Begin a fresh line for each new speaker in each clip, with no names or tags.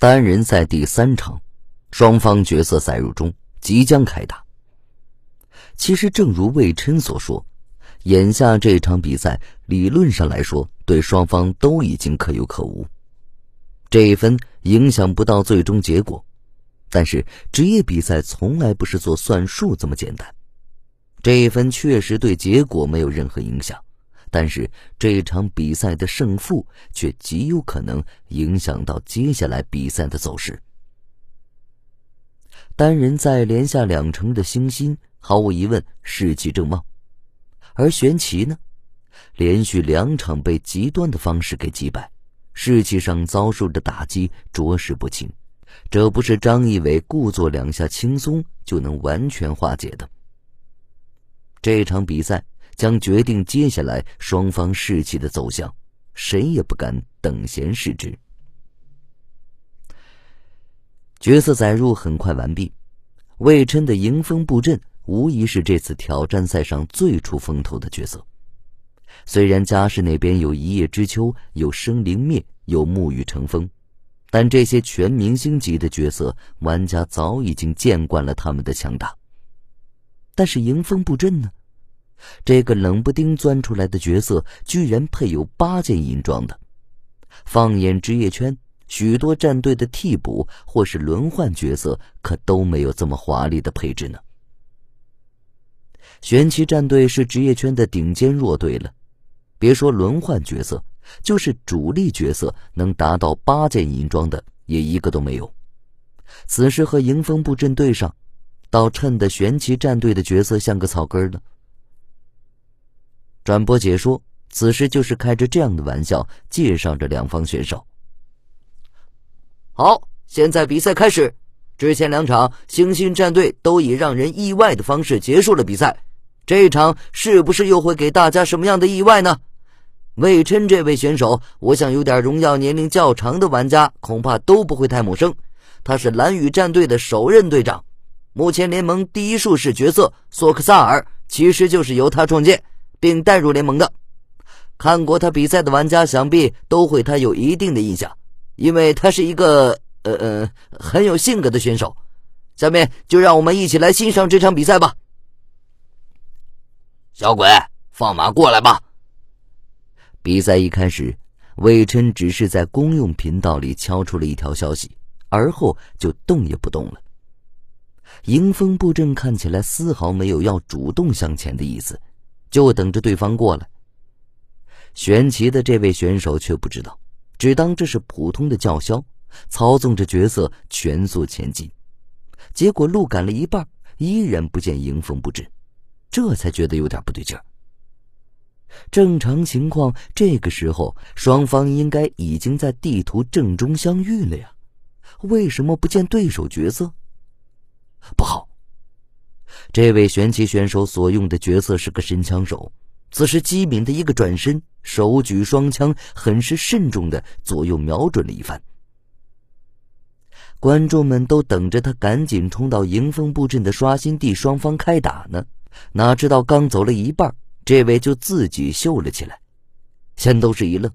单人赛第三场，双方角色赛入中，即将开打。其实，正如魏琛所说，眼下这场比赛理论上来说，对双方都已经可有可无。这一分影响不到最终结果，但是职业比赛从来不是做算术这么简单。这一分确实对结果没有任何影响。但是这场比赛的胜负却极有可能影响到接下来比赛的走势。单人在连下两城的星星毫无疑问士气正旺，而玄奇呢，连续两场被极端的方式给击败，士气上遭受的打击着实不轻。这不是张一伟故作两下轻松就能完全化解的。这场比赛。将决定接下来双方士气的走向，谁也不敢等闲视之。角色载入很快完毕，魏琛的迎风布阵无疑是这次挑战赛上最出风头的角色。虽然家世那边有一叶知秋，有生灵灭，有沐雨成风，但这些全明星级的角色，玩家早已经见惯了他们的强大。但是迎风布阵呢？这个冷不丁钻出来的角色，居然配有八件银装的。放眼职业圈，许多战队的替补或是轮换角色，可都没有这么华丽的配置呢。玄奇战队是职业圈的顶尖弱队了，别说轮换角色，就是主力角色能达到八件银装的，也一个都没有。此时和迎风布阵对上，倒衬得玄奇战队的角色像个草根呢。转播解说，此时就是开着这样的玩笑，介绍着两方选手。
好，现在比赛开始。之前两场，星星战队都以让人意外的方式结束了比赛。这一场是不是又会给大家什么样的意外呢？魏琛这位选手，我想有点荣耀年龄较长的玩家恐怕都不会太陌生。他是蓝雨战队的首任队长，目前联盟第一术士角色索克萨尔，其实就是由他创建。并带入联盟的，看过他比赛的玩家想必都会他有一定的印象，因为他是一个呃呃很有性格的选手。下面就让我们一起来欣赏这场比赛吧。
小鬼，放马过来吧！
比赛一开始，魏琛只是在公用频道里敲出了一条消息，而后就动也不动了。迎风布阵看起来丝毫没有要主动向前的意思。就等着对方过来。玄奇的这位选手却不知道，只当这是普通的叫嚣，操纵着角色全速前进。结果路赶了一半，依然不见迎风布阵，这才觉得有点不对劲。正常情况，这个时候双方应该已经在地图正中相遇了呀，为什么不见对手角色？不好！这位玄奇选手所用的角色是个神枪手，此时机敏的一个转身，手举双枪，很是慎重的左右瞄准了一番。观众们都等着他赶紧冲到迎风布阵的刷新地，双方开打呢。哪知道刚走了一半，这位就自己秀了起来，先都是一愣，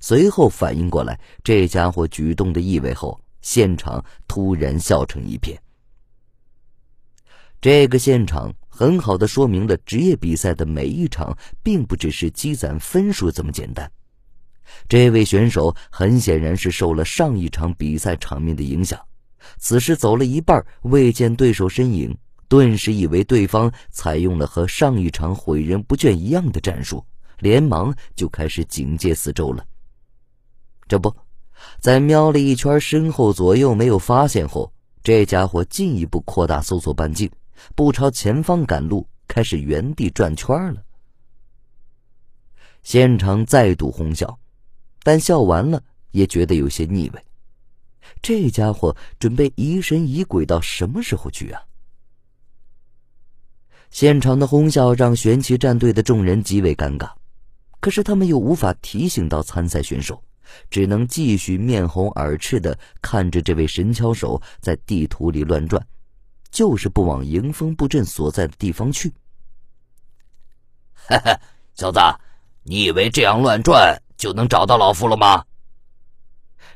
随后反应过来这家伙举动的意味后，现场突然笑成一片。这个现场很好的说明了职业比赛的每一场并不只是积攒分数这么简单。这位选手很显然是受了上一场比赛场面的影响，此时走了一半未见对手身影，顿时以为对方采用了和上一场毁人不倦一样的战术，连忙就开始警戒四周了。这不，在瞄了一圈身后左右没有发现后，这家伙进一步扩大搜索半径。不朝前方赶路，开始原地转圈了。现场再度哄笑，但笑完了也觉得有些腻味。这家伙准备疑神疑鬼到什么时候去啊？现场的哄笑让玄奇战队的众人极为尴尬，可是他们又无法提醒到参赛选手，只能继续面红耳赤的看着这位神枪手在地图里乱转。就是不往迎风布阵所在的地方去。
哈哈，小子，你以为这样乱转就能找到老夫了吗？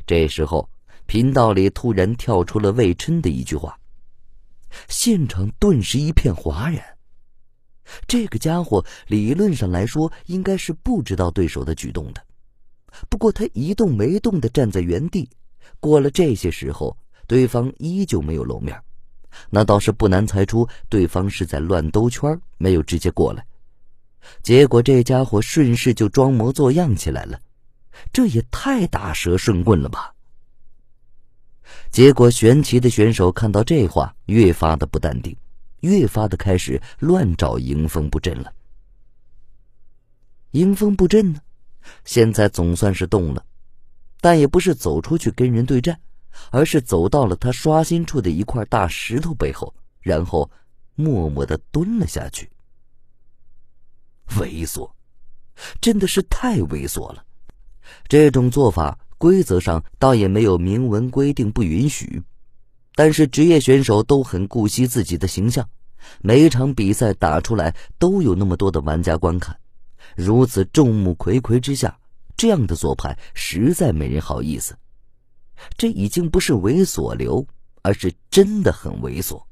这时候，频道里突然跳出了魏琛的一句话，现场顿时一片哗然。这个家伙理论上来说应该是不知道对手的举动的，不过他一动没动的站在原地。过了这些时候，对方依旧没有露面，那倒是不难猜出对方是在乱兜圈，没有直接过来。结果这家伙顺势就装模作样起来了，这也太打蛇顺棍了吧！结果玄奇的选手看到这话，越发的不淡定，越发的开始乱找迎风布阵了。迎风布阵呢，现在总算是动了，但也不是走出去跟人对战，而是走到了他刷新处的一块大石头背后，然后默默的蹲了下去。猥琐，真的是太猥琐了！这种做法规则上倒也没有明文规定不允许，但是职业选手都很顾惜自己的形象，每一场比赛打出来都有那么多的玩家观看，如此众目睽睽之下，这样的做派实在没人好意思。这已经不是猥琐流，而是真的很猥琐。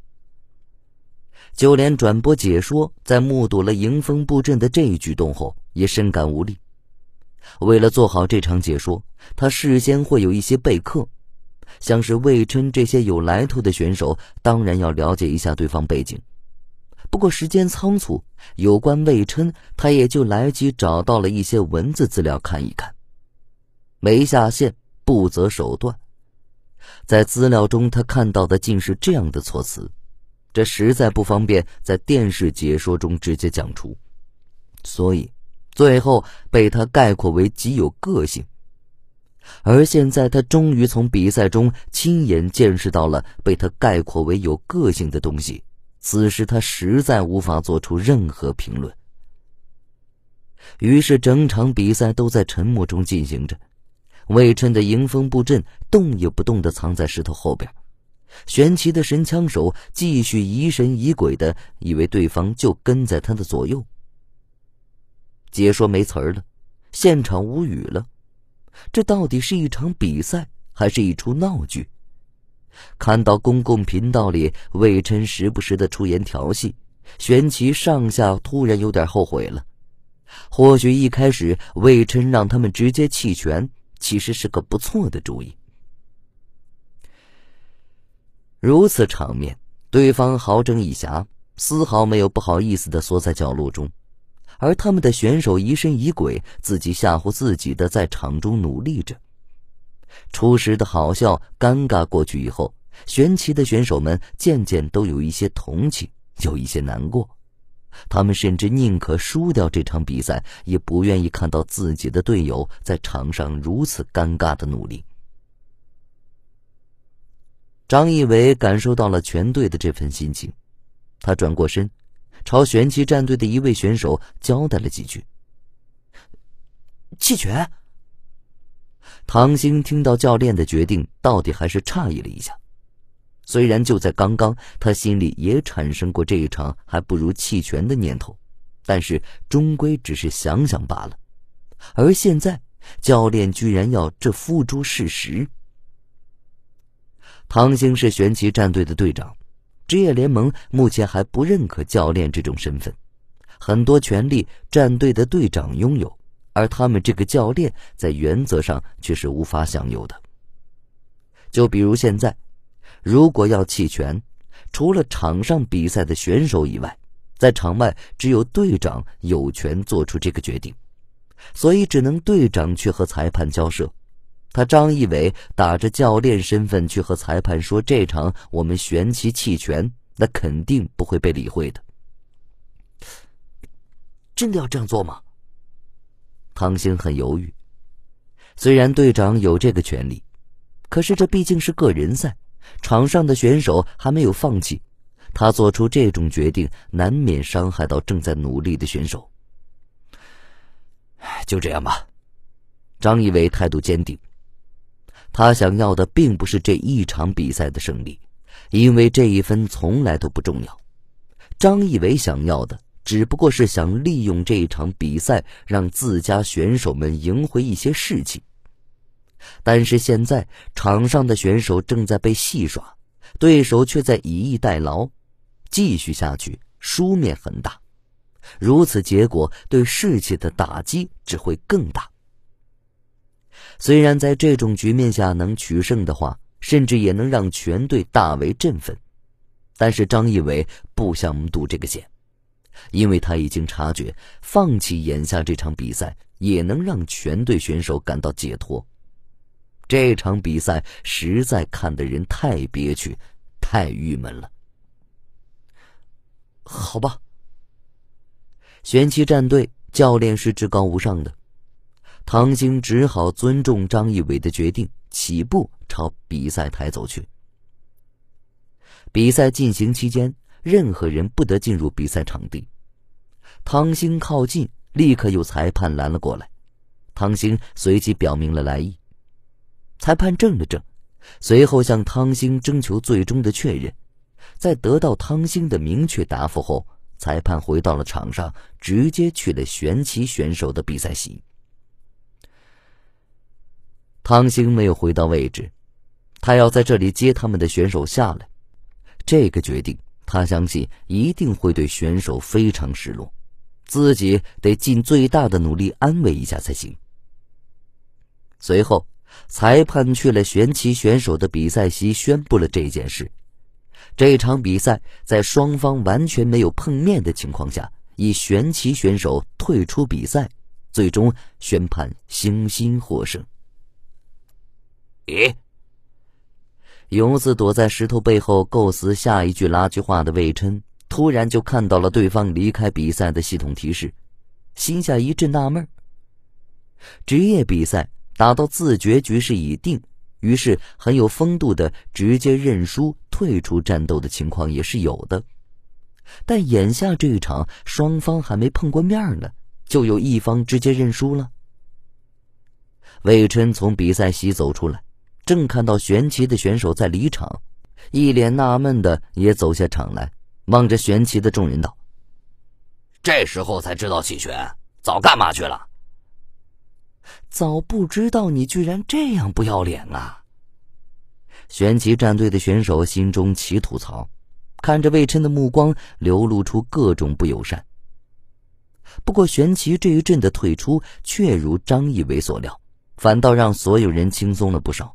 就连转播解说在目睹了迎风布阵的这一举动后，也深感无力。为了做好这场解说，他事先会有一些备课，像是魏琛这些有来头的选手，当然要了解一下对方背景。不过时间仓促，有关魏琛，他也就来及找到了一些文字资料看一看。没下线，不择手段。在资料中，他看到的竟是这样的措辞。这实在不方便在电视解说中直接讲出，所以最后被他概括为极有个性。而现在他终于从比赛中亲眼见识到了被他概括为有个性的东西，此时他实在无法做出任何评论。于是整场比赛都在沉默中进行着，魏琛的迎风布阵动也不动地藏在石头后边。玄奇的神枪手继续疑神疑鬼的，以为对方就跟在他的左右。解说没词儿了，现场无语了。这到底是一场比赛，还是一出闹剧？看到公共频道里魏琛时不时的出言调戏，玄奇上下突然有点后悔了。或许一开始魏琛让他们直接弃权，其实是个不错的主意。如此场面，对方好整以暇，丝毫没有不好意思的缩在角落中，而他们的选手疑神疑鬼，自己吓唬自己的在场中努力着。初时的好笑、尴尬过去以后，玄奇的选手们渐渐都有一些同情，有一些难过，他们甚至宁可输掉这场比赛，也不愿意看到自己的队友在场上如此尴尬的努力。张义伟感受到了全队的这份心情，他转过身，朝玄奇战队的一位选手交代了几句。弃权。唐兴听到教练的决定，到底还是诧异了一下。虽然就在刚刚，他心里也产生过这一场还不如弃权的念头，但是终归只是想想罢了。而现在，教练居然要这付诸事实。唐兴是玄奇战队的队长，职业联盟目前还不认可教练这种身份，很多权利战队的队长拥有，而他们这个教练在原则上却是无法享有的。就比如现在，如果要弃权，除了场上比赛的选手以外，在场外只有队长有权做出这个决定，所以只能队长去和裁判交涉。他张义伟打着教练身份去和裁判说：“这场我们玄奇弃权，那肯定不会被理会的。”真的要这样做吗？唐兴很犹豫。虽然队长有这个权利，可是这毕竟是个人赛，场上的选手还没有放弃，他做出这种决定，难免伤害到正在努力的选手。
就这样吧。
张义伟态度坚定。他想要的并不是这一场比赛的胜利，因为这一分从来都不重要。张义伟想要的只不过是想利用这一场比赛，让自家选手们赢回一些士气。但是现在场上的选手正在被戏耍，对手却在以逸待劳，继续下去输面很大。如此结果对士气的打击只会更大。虽然在这种局面下能取胜的话，甚至也能让全队大为振奋，但是张义伟不想赌这个险，因为他已经察觉，放弃眼下这场比赛也能让全队选手感到解脱。这场比赛实在看得人太憋屈，太郁闷了。好吧。玄奇战队教练是至高无上的，唐兴只好尊重张义伟的决定，起步朝比赛台走去。比赛进行期间，任何人不得进入比赛场地。唐兴靠近，立刻有裁判拦了过来。唐兴随即表明了来意。裁判怔了怔，随后向汤兴征求最终的确认。在得到汤兴的明确答复后。裁判回到了场上，直接去了玄奇选手的比赛席。汤兴没有回到位置，他要在这里接他们的选手下来。这个决定，他相信一定会对选手非常失落，自己得尽最大的努力安慰一下才行。随后，裁判去了玄奇选手的比赛席，宣布了这件事。这场比赛在双方完全没有碰面的情况下，以玄奇选手退出比赛，最终宣判星星获胜。
咦？
游子躲在石头背后构思下一句拉锯话的魏琛，突然就看到了对方离开比赛的系统提示，心下一阵纳闷职业比赛打到自觉局势已定。于是很有风度的直接认输退出战斗的情况也是有的，但眼下这一场双方还没碰过面呢，就有一方直接认输了。魏琛从比赛席走出来，正看到玄奇的选手在离场，一脸纳闷的也走下场来，望着玄奇的众人道：“
这时候才知道弃权，早干嘛去了？”
早不知道你居然这样不要脸啊！玄奇战队的选手心中起吐槽，看着魏琛的目光流露出各种不友善。不过玄奇这一阵的退出，却如张义伟所料，反倒让所有人轻松了不少。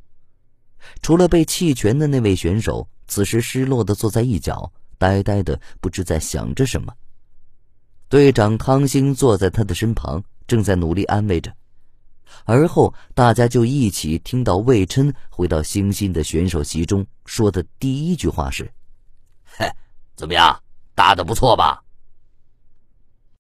除了被弃权的那位选手，此时失落的坐在一角，呆呆的不知在想着什么。队长康兴坐在他的身旁，正在努力安慰着。而后，大家就一起听到魏琛回到兴欣的选手席中说的第一句话是：“
嘿，怎么样，打的不错吧？”